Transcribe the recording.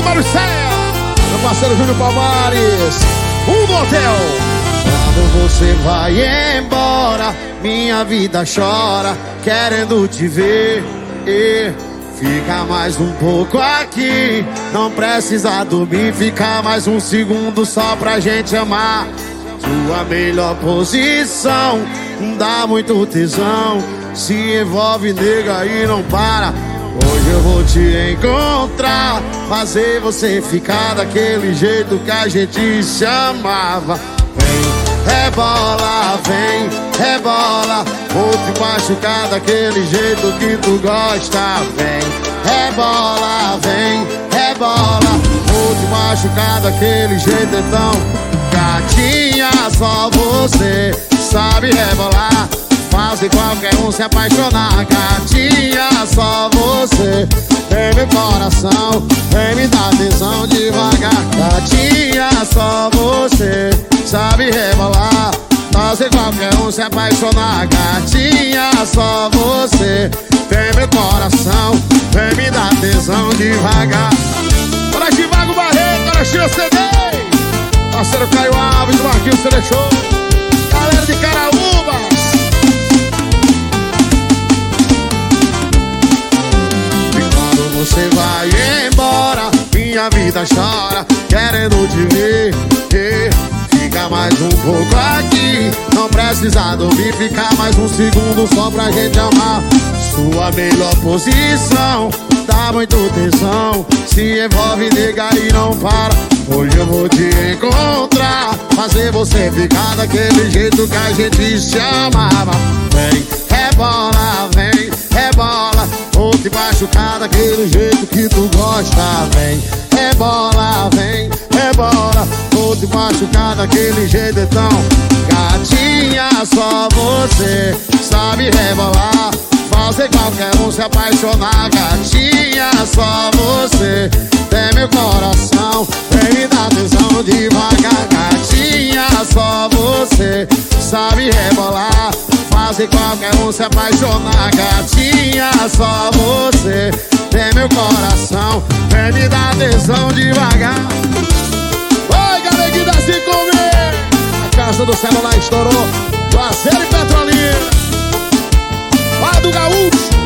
do Maricéia, meu parceiro Júnior Palmares, um do hotel. Quando você vai embora, minha vida chora, querendo te ver. E fica mais um pouco aqui, não precisa dormir, fica mais um segundo só pra gente amar. Sua melhor posição, dá muito tesão, se envolve nega e não para. Hoje eu vou te encontrar, fazer você ficar daquele jeito que a gente se amava. Vem, rebola, vem, rebola, vou te machucar daquele jeito que tu gosta. Vem, rebola, vem, rebola, vou te machucar daquele jeito então. Gatinha, só você sabe rebolar. Faz de qualquer um se apaixonar, gatinha, só você. Tem meu coração, vem me dar atenção devagar. Gatinha, só você sabe rebolar. Faz de qualquer um se apaixonar, gatinha, só você. Tem meu coração, vem me dar atenção devagar. Para Chivago Barreto, para Chia CD Parceiro Caio Alves, Marquinhos Telechou você vai embora Minha vida chora, querendo te ver Fica mais um pouco aqui Não precisa dormir, fica mais um segundo Só pra gente amar Sua melhor posição. Dá muito tesão Se envolve, nega, e não para. Hoje eu vou te encontrar Fazer você ficar daquele jeito que a gente se amava machucar daquele jeito que tu gosta Vem, rebola, vem, rebola Vou te machucar daquele jeito então. Gatinha, só você sabe rebolar. Fazer qualquer um se apaixonar. Gatinha, só você. Tem meu coração Fazer qualquer um se apaixonar Gatinha, só você. Tem meu coração Vem me dar atenção devagar. Oi, galeguinho da 5 A casa do celular estourou. Juazeiro e Petrolina Lá do Gaúcho